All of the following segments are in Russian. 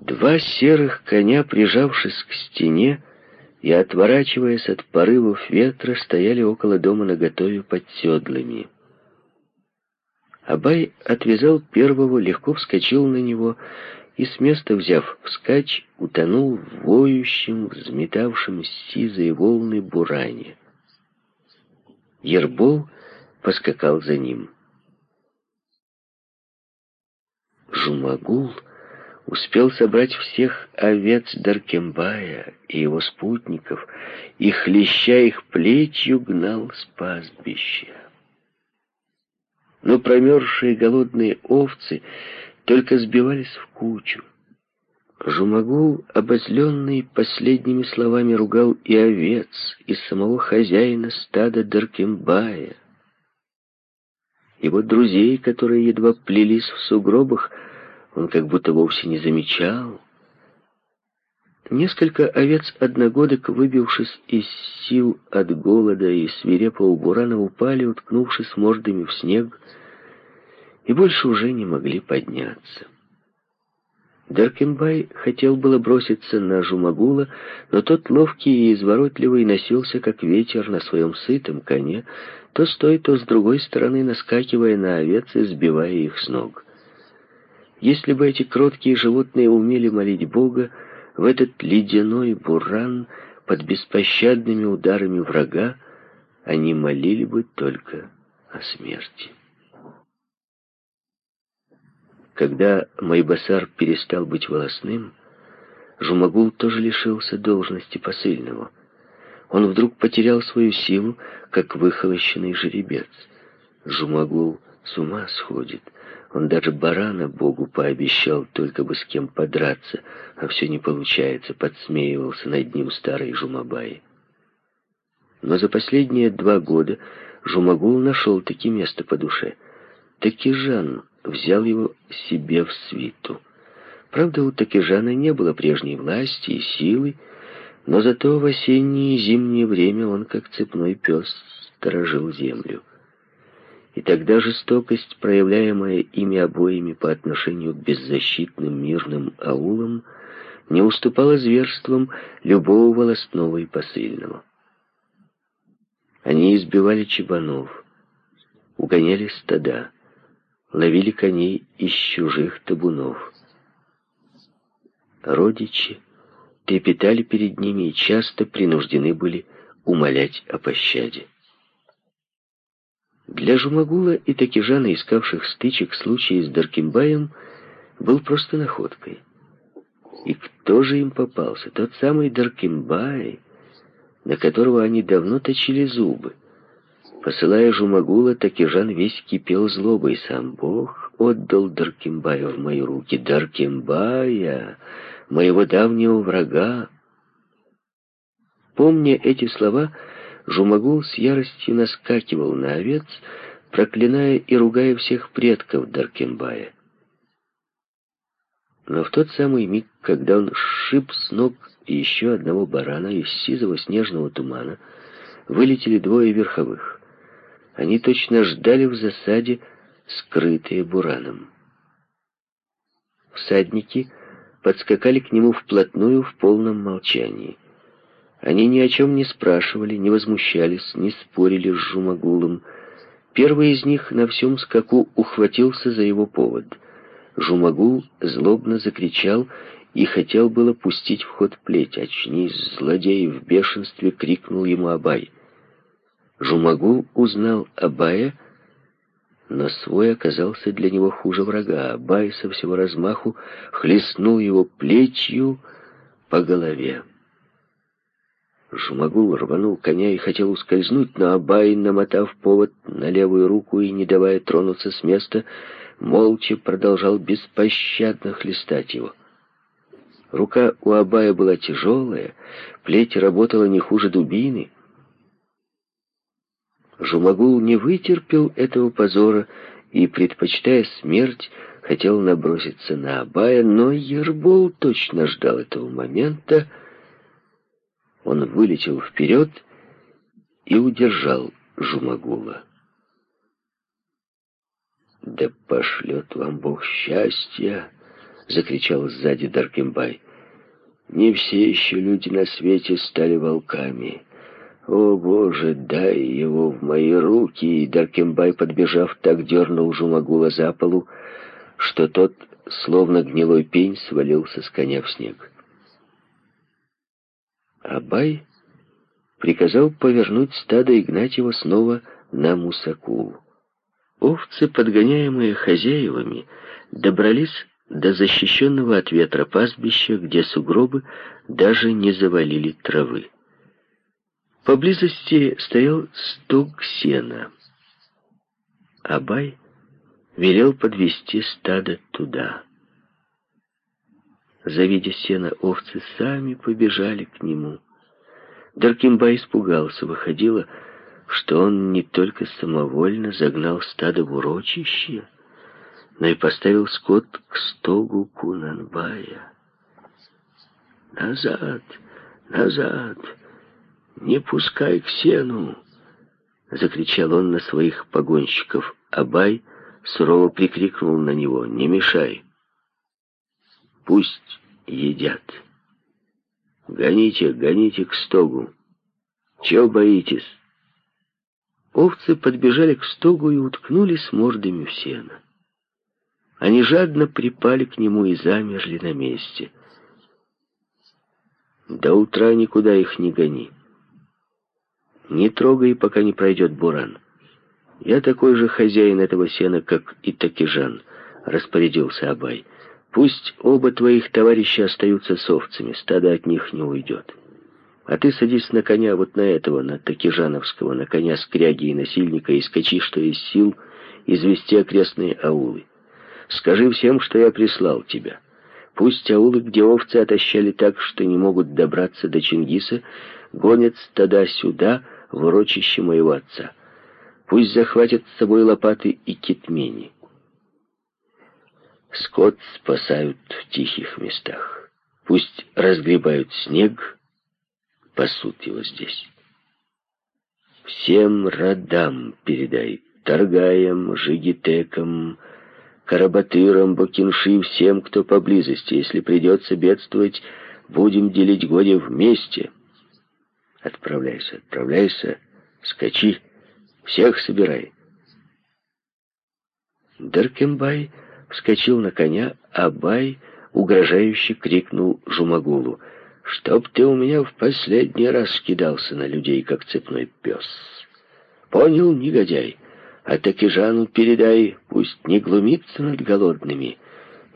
Два серых коня, прижавшись к стене и отворачиваясь от порывов ветра, стояли около дома наготове под седлами. Абай отвязал первого, легко вскочил на него и, с места взяв вскачь, утонул в воющем, взметавшем сизые волны буране. Ербол поскакал за ним. Жумагул успел собрать всех овец Даркембая и его спутников, и, хлеща их плетью, гнал с пастбища. Но промерзшие голодные овцы только сбивались в кучу. Жумагул, обозленный последними словами, ругал и овец, и самого хозяина стада Даркембая. Его друзей, которые едва плелись в сугробах, он как будто вовсе не замечал. Несколько овец-одногодок, выбившись из сил от голода и свирепого бурана, упали, уткнувшись мордами в снег, и больше уже не могли подняться. Даркембай хотел было броситься на Жумагула, но тот ловкий и изворотливый носился, как ветер на своем сытом коне, то с той, то с другой стороны наскакивая на овец и сбивая их с ног. Если бы эти кроткие животные умели молить Бога, в этот ледяной буран под беспощадными ударами врага они молили бы только о смерти. Когда Майбасар перестал быть волосным, Жумагул тоже лишился должности посыльного. Он вдруг потерял свою силу, как выхолощенный жеребец. Жумагул с ума сходит. Он даже барана Богу пообещал, только бы с кем подраться, а все не получается, подсмеивался над ним старый Жумабай. Но за последние два года Жумагул нашел таки место по душе. Таки Жан взял его себе в свиту. Правда, у Такижана не было прежней власти и силы, но зато в осеннее и зимнее время он, как цепной пес, сторожил землю. И тогда жестокость, проявляемая ими обоими по отношению к беззащитным мирным аулам, не уступала зверствам любого волостного и посыльного. Они избивали чебанов, угоняли стада, ловили коней из чужих табунов. Родичи трепетали перед ними и часто принуждены были умолять о пощаде. Для Жумагула и Такижана, искавших стычек случай с Даркимбаем, был просто находкой. И кто же им попался? Тот самый Даркимбай, на которого они давно точили зубы. Посылая Жумагула, Такижан весь кипел злобой. Сам Бог отдал Даркимбая в мои руки. Даркимбая, моего давнего врага. Помня эти слова, Жумагул с яростью наскакивал на овец, проклиная и ругая всех предков Даркембая. Но в тот самый миг, когда он сшиб с ног еще одного барана из сизого снежного тумана, вылетели двое верховых. Они точно ждали в засаде, скрытые бураном. Всадники подскакали к нему вплотную в полном молчании. Они ни о чем не спрашивали, не возмущались, не спорили с Жумагулом. Первый из них на всем скаку ухватился за его повод. Жумагул злобно закричал и хотел было пустить в ход плеть. «Очнись, злодей!» — в бешенстве крикнул ему Абай. Жумагул узнал Абая, но свой оказался для него хуже врага. Абай со всего размаху хлестнул его плетью по голове. Жумагул рванул коня и хотел ускользнуть, но Абай, намотав повод на левую руку и не давая тронуться с места, молча продолжал беспощадно хлестать его. Рука у Абая была тяжелая, плеть работала не хуже дубины. Жумагул не вытерпел этого позора и, предпочитая смерть, хотел наброситься на Абая, но Ербол точно ждал этого момента, он вылетел вперед и удержал Жумагула. «Да пошлет вам Бог счастья!» — закричал сзади Даркембай. «Не все еще люди на свете стали волками. О, Боже, дай его в мои руки!» И Даркембай, подбежав, так дернул Жумагула за полу, что тот, словно гнилой пень, свалился с коня в снег. Абай приказал повернуть стадо и гнать его снова на Мусакул. Овцы, подгоняемые хозяевами, добрались до защищенного от ветра пастбища, где сугробы даже не завалили травы. Поблизости стоял стог сена. Абай велел подвести стадо туда. Завидя сено, овцы сами побежали к нему. Даркимбай испугался, выходило, что он не только самовольно загнал стадо в урочище, но и поставил скот к стогу Кунанбая. «Назад! Назад! Не пускай к сену!» — закричал он на своих погонщиков. Абай сурово прикрикнул на него. «Не мешай! Пусть едят! Гоните, гоните к стогу! Чего боитесь?» Овцы подбежали к стогу и уткнулись мордами в сено. Они жадно припали к нему и замерли на месте. До утра никуда их не гони. Не трогай, пока не пройдет буран. Я такой же хозяин этого сена, как и Такижан, распорядился Абай. Пусть оба твоих товарища остаются с овцами, стадо от них не уйдет. А ты садись на коня вот на этого, на Такижановского, на коня скряги и насильника, и скачи, что из сил, извести окрестные аулы. Скажи всем, что я прислал тебя. Пусть аулы, где овцы отощали так, что не могут добраться до Чингиса, гонят стада сюда, в урочище моего отца. Пусть захватят с собой лопаты и китмени. Скот спасают в тихих местах. Пусть разгребают снег, пасут его здесь. Всем родам передай, торгаям, жигитекам, карабатырам, бакинши, всем, кто поблизости. Если придется бедствовать, будем делить годи вместе. Отправляйся, отправляйся, скачи, всех собирай. Даркембай вскочил на коня, а Бай угрожающе крикнул Жумагулу — чтоб ты у меня в последний раз кидался на людей, как цепной пес. Понял, негодяй? А Такижану передай, пусть не глумится над голодными.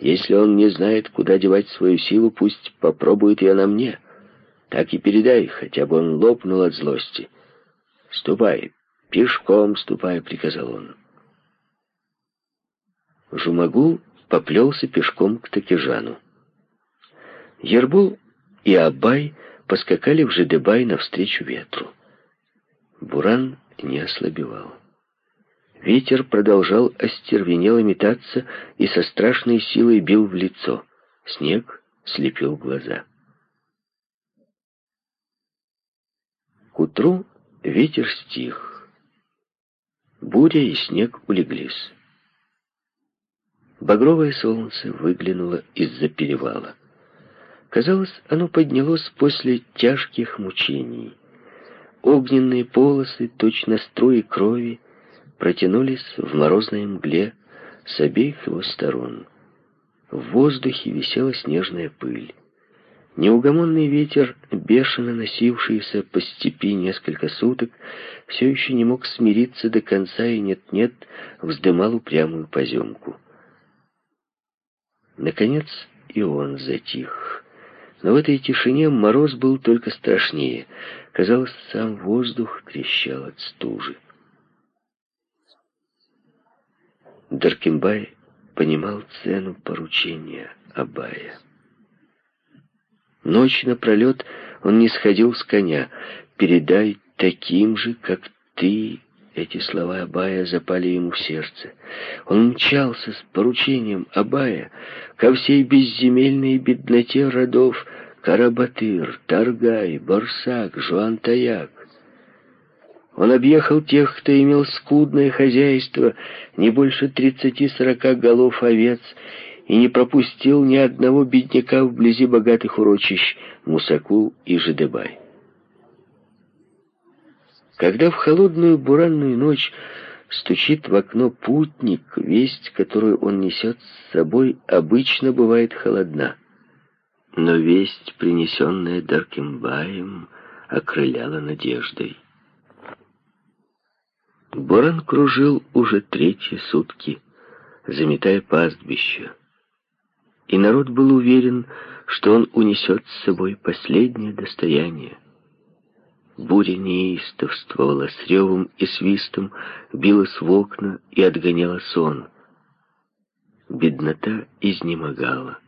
Если он не знает, куда девать свою силу, пусть попробует ее на мне. Так и передай, хотя бы он лопнул от злости. «Ступай, пешком ступай», — приказал он. Жумагул поплелся пешком к Такижану. Ербул и Абай поскакали в Жидебай навстречу ветру. Буран не ослабевал. Ветер продолжал остервенело метаться и со страшной силой бил в лицо. Снег слепил глаза. К утру ветер стих. Буря и снег улеглись. Багровое солнце выглянуло из-за перевала. Казалось, оно поднялось после тяжких мучений. Огненные полосы, точно струи крови, протянулись в морозной мгле с обеих его сторон. В воздухе висела снежная пыль. Неугомонный ветер, бешено носившийся по степи несколько суток, все еще не мог смириться до конца и нет-нет вздымал упрямую поземку. Наконец и он затих. Но в этой тишине мороз был только страшнее. Казалось, сам воздух трещал от стужи. Даркимбай понимал цену поручения Абая. Ночь напролет он не сходил с коня. «Передай таким же, как ты». Эти слова Абая запали ему в сердце. Он мчался с поручением Абая ко всей безземельной бедноте родов Карабатыр, Таргай, Барсак, Жуантаяк. Он объехал тех, кто имел скудное хозяйство, не больше тридцати-сорока голов овец, и не пропустил ни одного бедняка вблизи богатых урочищ Мусакул и Жидебай. Когда в холодную буранную ночь стучит в окно путник, весть, которую он несет с собой, обычно бывает холодна. Но весть, принесенная Даркембаем, окрыляла надеждой. Боран кружил уже третьи сутки, заметая пастбище. И народ был уверен, что он унесет с собой последнее достояние. Буря неистовствовала с ревом и свистом, билась в окна и отгоняла сон. Беднота изнемогала.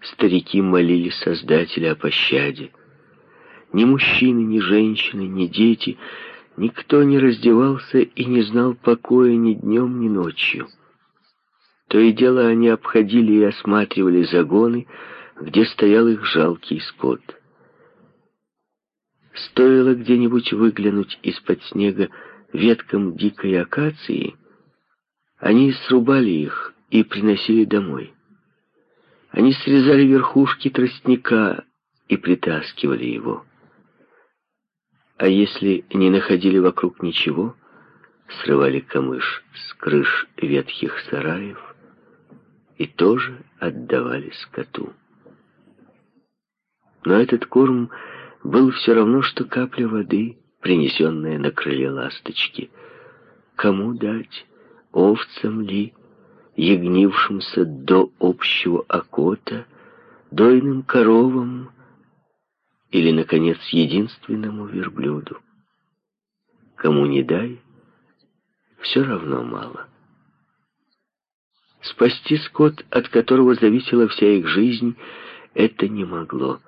Старики молили Создателя о пощаде. Ни мужчины, ни женщины, ни дети, никто не раздевался и не знал покоя ни днем, ни ночью. То и дело они обходили и осматривали загоны, где стоял их жалкий скот. Стоило где-нибудь выглянуть из-под снега веткам дикой акации, они срубали их и приносили домой. Они срезали верхушки тростника и притаскивали его. А если не находили вокруг ничего, срывали камыш с крыш ветхих сараев и тоже отдавали скоту. Но этот корм был все равно, что капля воды, принесенная на крыле ласточки. Кому дать? Овцам ли? Ягнившимся до общего окота? Дойным коровам? Или, наконец, единственному верблюду? Кому не дай, все равно мало. Спасти скот, от которого зависела вся их жизнь, это не могло.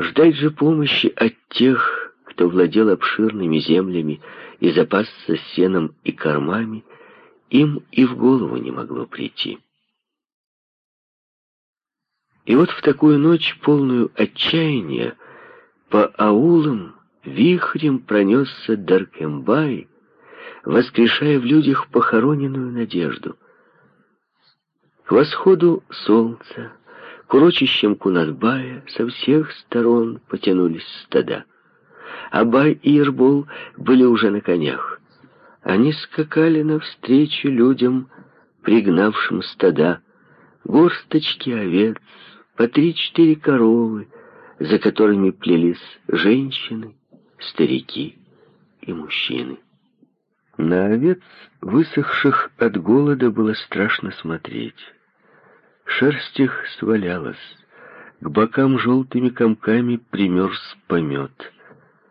Ждать же помощи от тех, кто владел обширными землями и запасся сеном и кормами, им и в голову не могло прийти. И вот в такую ночь, полную отчаяния, по аулам вихрем пронесся Даркембай, воскрешая в людях похороненную надежду. К восходу солнца к урочищам Кунанбая со всех сторон потянулись стада. Абай и Ербол были уже на конях. Они скакали навстречу людям, пригнавшим стада, горсточки овец, по три-четыре коровы, за которыми плелись женщины, старики и мужчины. На овец, высохших от голода, было страшно смотреть. Шерсть их свалялась. К бокам желтыми комками примерз помет.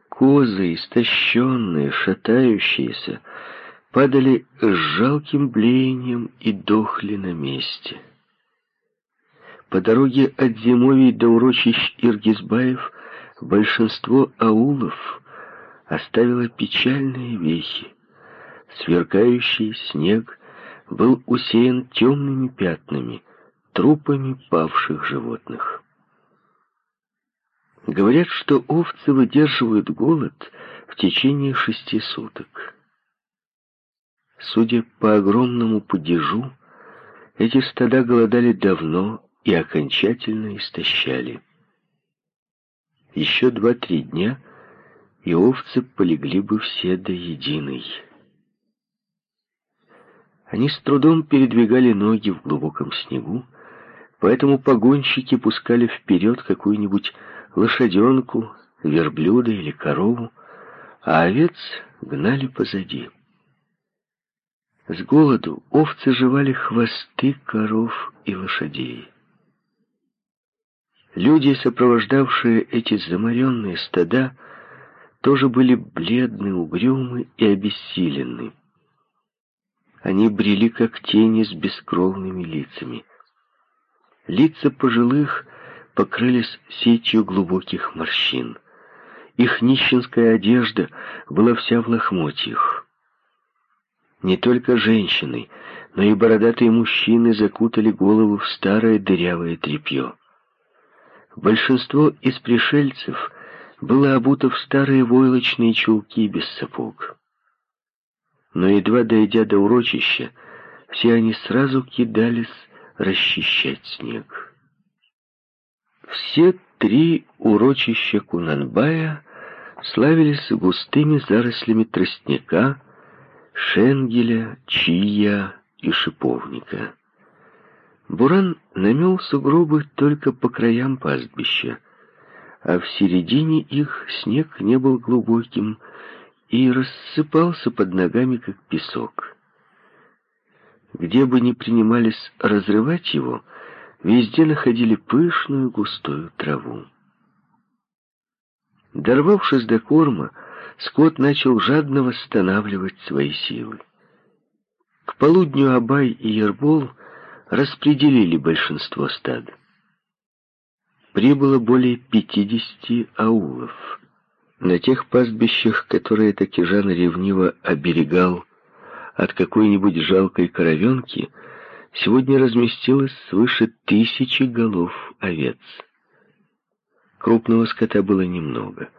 Козы, истощенные, шатающиеся, падали с жалким блеянием и дохли на месте. По дороге от зимовий до урочищ Иргизбаев большинство аулов оставило печальные вехи. Сверкающий снег был усеян темными пятнами, трупами павших животных. Говорят, что овцы выдерживают голод в течение шести суток. Судя по огромному падежу, эти стада голодали давно и окончательно истощали. Еще два-три дня, и овцы полегли бы все до единой. Они с трудом передвигали ноги в глубоком снегу, Поэтому погонщики пускали вперед какую-нибудь лошаденку, верблюда или корову, а овец гнали позади. С голоду овцы жевали хвосты коров и лошадей. Люди, сопровождавшие эти заморенные стада, тоже были бледны, угрюмы и обессиленны. Они брели, как тени с бескровными лицами. Лица пожилых покрылись сетью глубоких морщин. Их нищенская одежда была вся в лохмотьях. Не только женщины, но и бородатые мужчины закутали голову в старое дырявое тряпье. Большинство из пришельцев было обуто в старые войлочные чулки без сапог. Но едва дойдя до урочища, все они сразу кидались расчищать снег. Все три урочища Кунанбая славились густыми зарослями тростника, шенгеля, чия и шиповника. Буран намел сугробы только по краям пастбища, а в середине их снег не был глубоким и рассыпался под ногами, как песок. Где бы ни принимались разрывать его, везде находили пышную густую траву. Дорвавшись до корма, скот начал жадно восстанавливать свои силы. К полудню Абай и Ербол распределили большинство стад. Прибыло более пятидесяти аулов. На тех пастбищах, которые Такижан ревниво оберегал от какой-нибудь жалкой коровенки, сегодня разместилось свыше тысячи голов овец. Крупного скота было немного.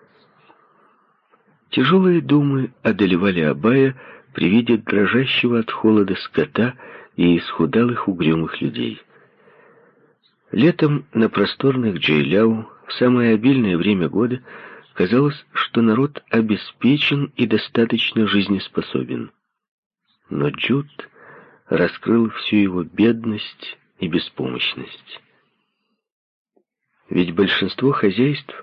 Тяжелые думы одолевали Абая при виде дрожащего от холода скота и исхудалых угрюмых людей. Летом на просторных Джейляу в самое обильное время года казалось, что народ обеспечен и достаточно жизнеспособен. Но Джуд раскрыл всю его бедность и беспомощность. Ведь большинство хозяйств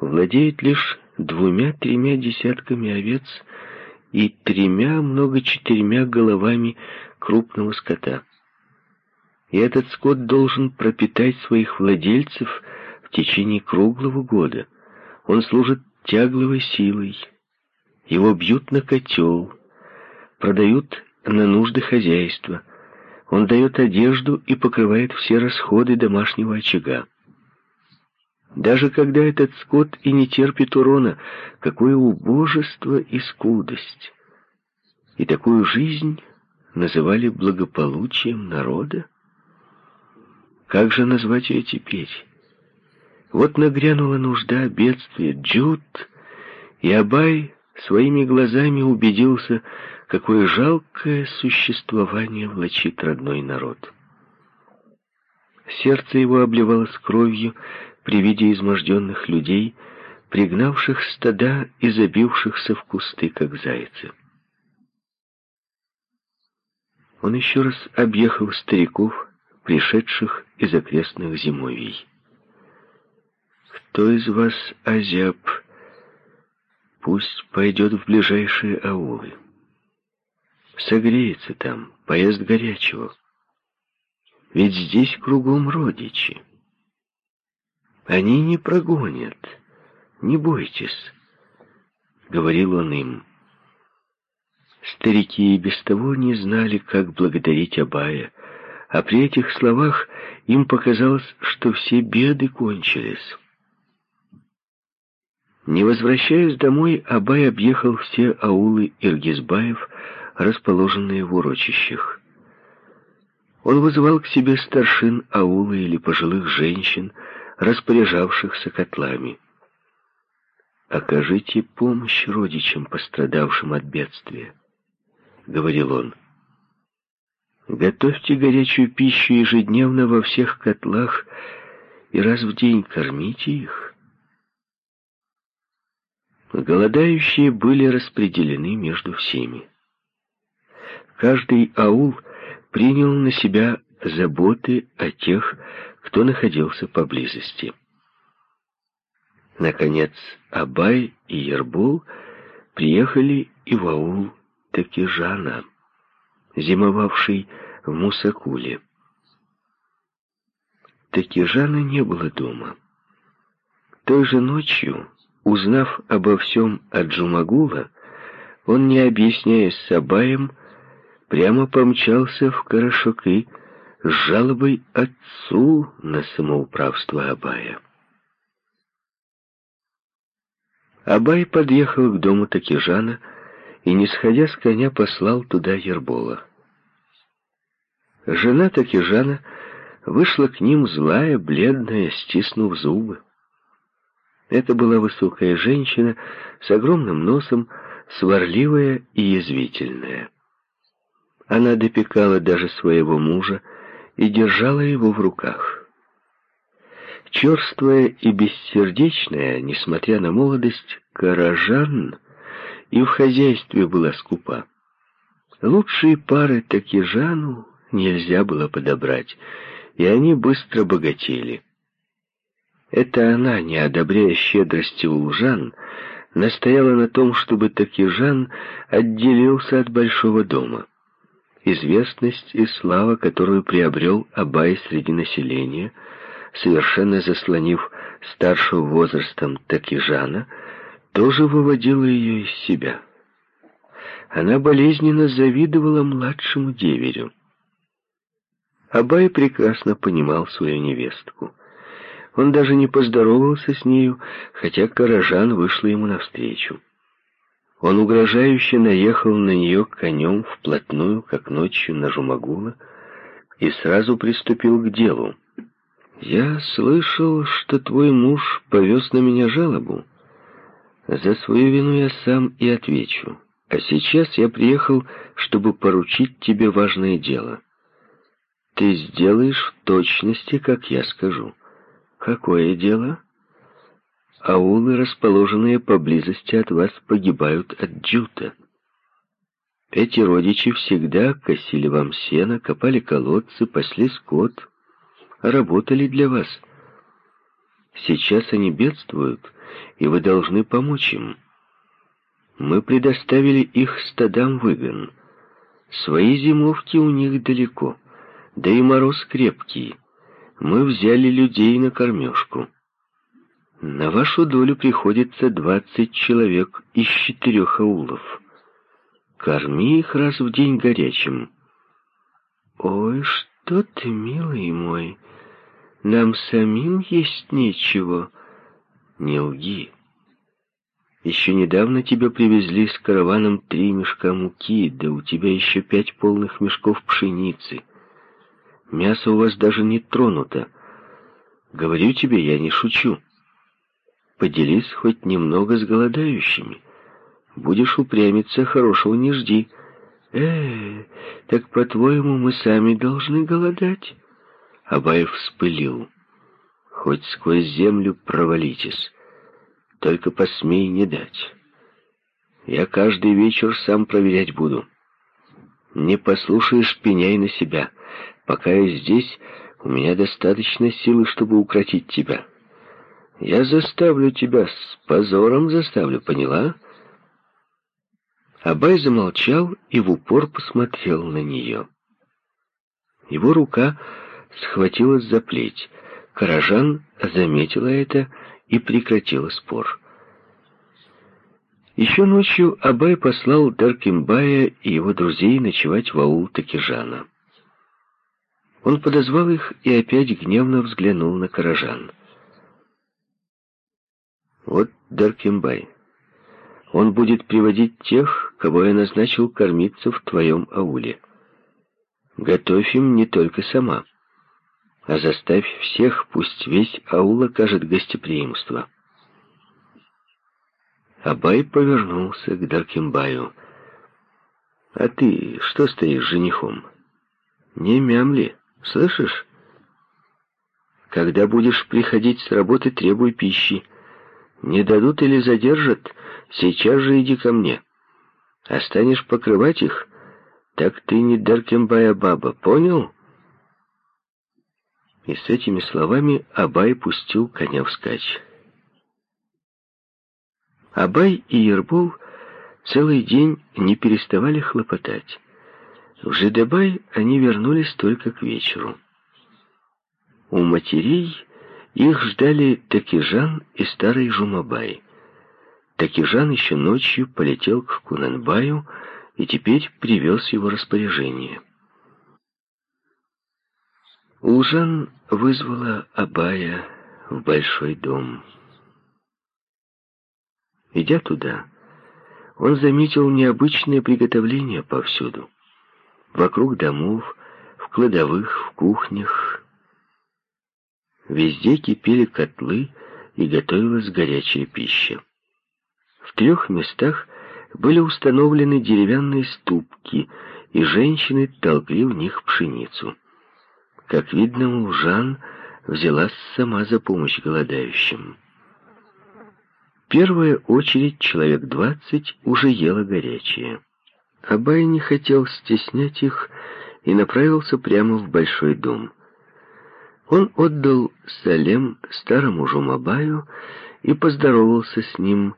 владеет лишь двумя-тремя десятками овец и тремя, много четырьмя головами крупного скота. И этот скот должен пропитать своих владельцев в течение круглого года. Он служит тягловой силой. Его бьют на котел, продают на нужды хозяйства. Он дает одежду и покрывает все расходы домашнего очага. Даже когда этот скот и не терпит урона, какое убожество и скудость. И такую жизнь называли благополучием народа? Как же назвать ее теперь? Вот нагрянула нужда, бедствие, Джуд, и Абай своими глазами убедился, какое жалкое существование влачит родной народ. Сердце его обливалось кровью при виде изможденных людей, пригнавших стада и забившихся в кусты, как зайцы. Он еще раз объехал стариков, пришедших из окрестных зимовий. «Кто из вас озяб, пусть пойдет в ближайшие аулы. Согреется там, поест горячего. Ведь здесь кругом родичи». Они не прогонят. Не бойтесь, — говорил он им. Старики и без того не знали, как благодарить Абая, а при этих словах им показалось, что все беды кончились. Не возвращаясь домой, Абай объехал все аулы Иргизбаев, расположенные в урочищах. Он вызывал к себе старшин аула или пожилых женщин, распоряжавшихся котлами. «Окажите помощь родичам, пострадавшим от бедствия», — говорил он. «Готовьте горячую пищу ежедневно во всех котлах и раз в день кормите их». Голодающие были распределены между всеми. Каждый аул принял на себя заботы о тех, кто находился поблизости. Наконец, Абай и Ербул приехали и в аул Такижана, зимовавший в Мусакуле. Такижана не было дома. Той же ночью, узнав обо всем от Джумагула, он, не объясняясь с Абаем, прямо помчался в Карашуки, с жалобой отцу на самоуправство Абая. Абай подъехал к дому Такижана и, не сходя с коня, послал туда Ербола. Жена Такижана вышла к ним злая, бледная, стиснув зубы. Это была высокая женщина с огромным носом, сварливая и язвительная. Она допекала даже своего мужа и держала его в руках. Черствая и бессердечная, несмотря на молодость, Каражан и в хозяйстве была скупа. Лучшие пары таки Жану нельзя было подобрать, и они быстро богатели. Это она, не одобряя щедрости Улжан, настояла на том, чтобы Такижан отделился от большого дома. Известность и слава, которую приобрел Абай среди населения, совершенно заслонив старшего возрастом Такижана, тоже выводила ее из себя. Она болезненно завидовала младшему деверю. Абай прекрасно понимал свою невестку — он даже не поздоровался с нею, хотя Каражан вышла ему навстречу. Он угрожающе наехал на нее конем вплотную, как ночью на Жумагула, и сразу приступил к делу. «Я слышал, что твой муж повез на меня жалобу. За свою вину я сам и отвечу. А сейчас я приехал, чтобы поручить тебе важное дело. Ты сделаешь в точности, как я скажу». «Какое дело?» «Аулы, расположенные поблизости от вас, погибают от джута. Эти родичи всегда косили вам сено, копали колодцы, пасли скот, работали для вас. Сейчас они бедствуют, и вы должны помочь им. Мы предоставили их стадам выгон. Свои зимовки у них далеко, да и мороз крепкий» мы взяли людей на кормежку. На вашу долю приходится двадцать человек из четырех аулов. Корми их раз в день горячим. Ой, что ты, милый мой, нам самим есть нечего. Не лги. Еще недавно тебя привезли с караваном три мешка муки, да у тебя еще пять полных мешков пшеницы — Мясо у вас даже не тронуто. Говорю тебе, я не шучу. Поделись хоть немного с голодающими. Будешь упрямиться, хорошего не жди. Э, так, по-твоему, мы сами должны голодать? Абаев вспылил. Хоть сквозь землю провалитесь. Только посмей не дать. Я каждый вечер сам проверять буду. Не послушаешь, пеняй на себя. Пока я здесь, у меня достаточно силы, чтобы укротить тебя. Я заставлю тебя, с позором заставлю, поняла?» Абай замолчал и в упор посмотрел на нее. Его рука схватилась за плеть. Каражан заметила это и прекратила спор. Еще ночью Абай послал Даркимбая и его друзей ночевать в аул Такижана. Он подозвал их и опять гневно взглянул на Каражан. «Вот Даркимбай. Он будет приводить тех, кого я назначил кормиться в твоем ауле. Готовь им не только сама, а заставь всех, пусть весь аул окажет гостеприимство». Абай повернулся к Даркимбаю. «А ты что стоишь женихом? Не мямли?» Слышишь? Когда будешь приходить с работы, требуй пищи. Не дадут или задержат, сейчас же иди ко мне. А станешь покрывать их, так ты не Даркембая баба, понял? И с этими словами Абай пустил коня вскачь. Абай и Ербол целый день не переставали хлопотать. В Жидебай они вернулись только к вечеру. У матерей их ждали Такижан и старый Жумабай. Такижан еще ночью полетел к Кунанбаю и теперь привез его распоряжение. Улжан вызвала Абая в большой дом. Идя туда, он заметил необычное приготовление повсюду вокруг домов, в кладовых, в кухнях. Везде кипели котлы и готовилась горячая пища. В трех местах были установлены деревянные ступки, и женщины толкли в них пшеницу. Как видно, Ужан взялась сама за помощь голодающим. Первая очередь, человек двадцать, уже ела горячее. Абай не хотел стеснять их и направился прямо в большой дом. Он отдал Салем старому Жумабаю и поздоровался с ним.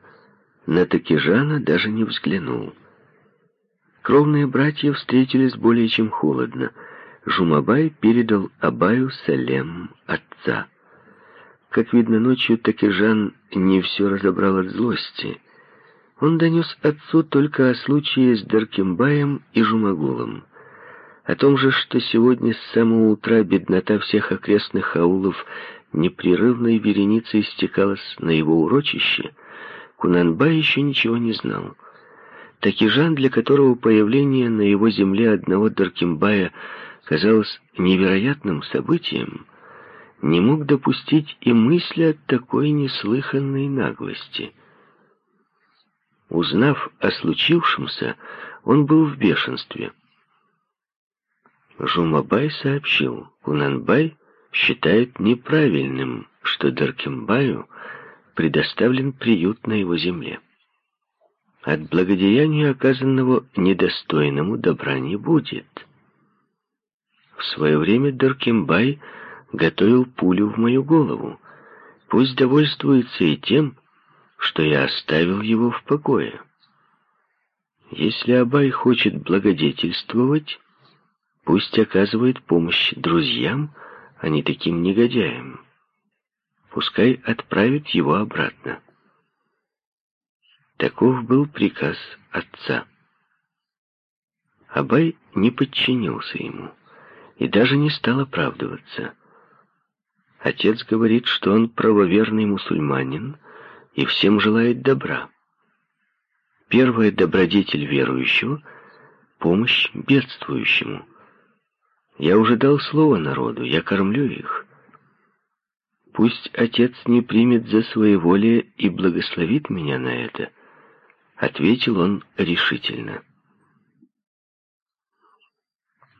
На Такижана даже не взглянул. Кровные братья встретились более чем холодно. Жумабай передал Абаю Салем отца. Как видно, ночью Такижан не все разобрал от злости. Он донес отцу только о случае с Даркимбаем и Жумагулом. О том же, что сегодня с самого утра беднота всех окрестных аулов непрерывной вереницей стекалась на его урочище, Кунанбай еще ничего не знал. Такижан, для которого появление на его земле одного Даркимбая казалось невероятным событием, не мог допустить и мысли от такой неслыханной наглости. Узнав о случившемся, он был в бешенстве. Жумабай сообщил, Кунанбай считает неправильным, что Даркимбаю предоставлен приют на его земле. От благодеяния, оказанного недостойному, добра не будет. В свое время Даркимбай готовил пулю в мою голову. Пусть довольствуется и тем, что я оставил его в покое. Если Абай хочет благодетельствовать, пусть оказывает помощь друзьям, а не таким негодяям. Пускай отправит его обратно. Таков был приказ отца. Абай не подчинился ему и даже не стал оправдываться. Отец говорит, что он правоверный мусульманин и всем желает добра. Первая добродетель верующего — помощь бедствующему. Я уже дал слово народу, я кормлю их. Пусть отец не примет за своеволие и благословит меня на это, — ответил он решительно.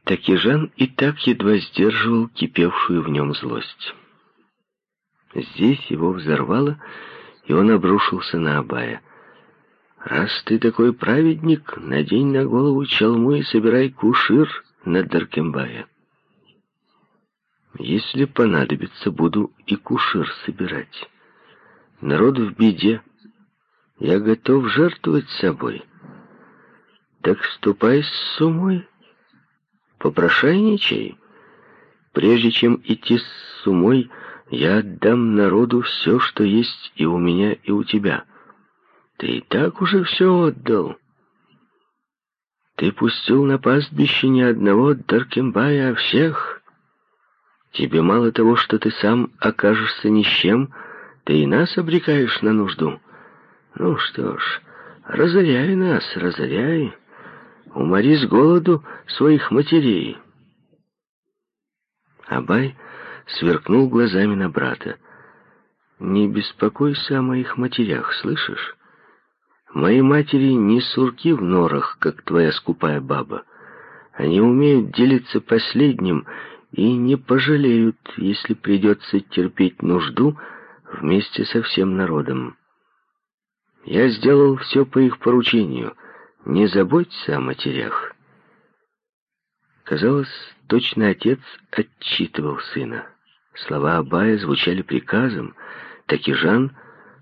Такижан и так едва сдерживал кипевшую в нем злость. Здесь его взорвало, и он обрушился на Абая. «Раз ты такой праведник, надень на голову чалму и собирай кушир на Даркембая. Если понадобится, буду и кушир собирать. Народ в беде. Я готов жертвовать собой. Так ступай с сумой, попрошайничай. Прежде чем идти с сумой, я отдам народу все, что есть и у меня, и у тебя. Ты и так уже все отдал. Ты пустил на пастбище не одного Даркембая, а всех. Тебе мало того, что ты сам окажешься ни с чем, ты и нас обрекаешь на нужду. Ну что ж, разоряй нас, разоряй. Умори с голоду своих матерей. Абай сверкнул глазами на брата. «Не беспокойся о моих матерях, слышишь? Мои матери не сурки в норах, как твоя скупая баба. Они умеют делиться последним и не пожалеют, если придется терпеть нужду вместе со всем народом. Я сделал все по их поручению. Не заботься о матерях». Казалось, точно отец отчитывал сына. Слова Абая звучали приказом. Так и Жан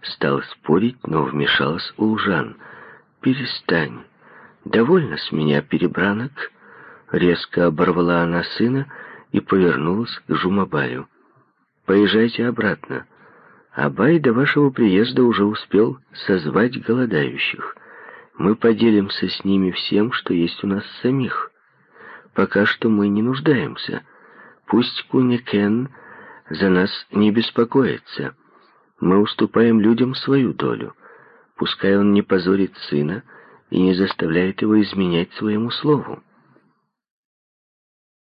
стал спорить, но вмешалась Улжан. «Перестань. Довольно с меня перебранок». Резко оборвала она сына и повернулась к Жумабаю. «Поезжайте обратно. Абай до вашего приезда уже успел созвать голодающих. Мы поделимся с ними всем, что есть у нас самих. Пока что мы не нуждаемся. Пусть Куникен за нас не беспокоится. Мы уступаем людям свою долю. Пускай он не позорит сына и не заставляет его изменять своему слову.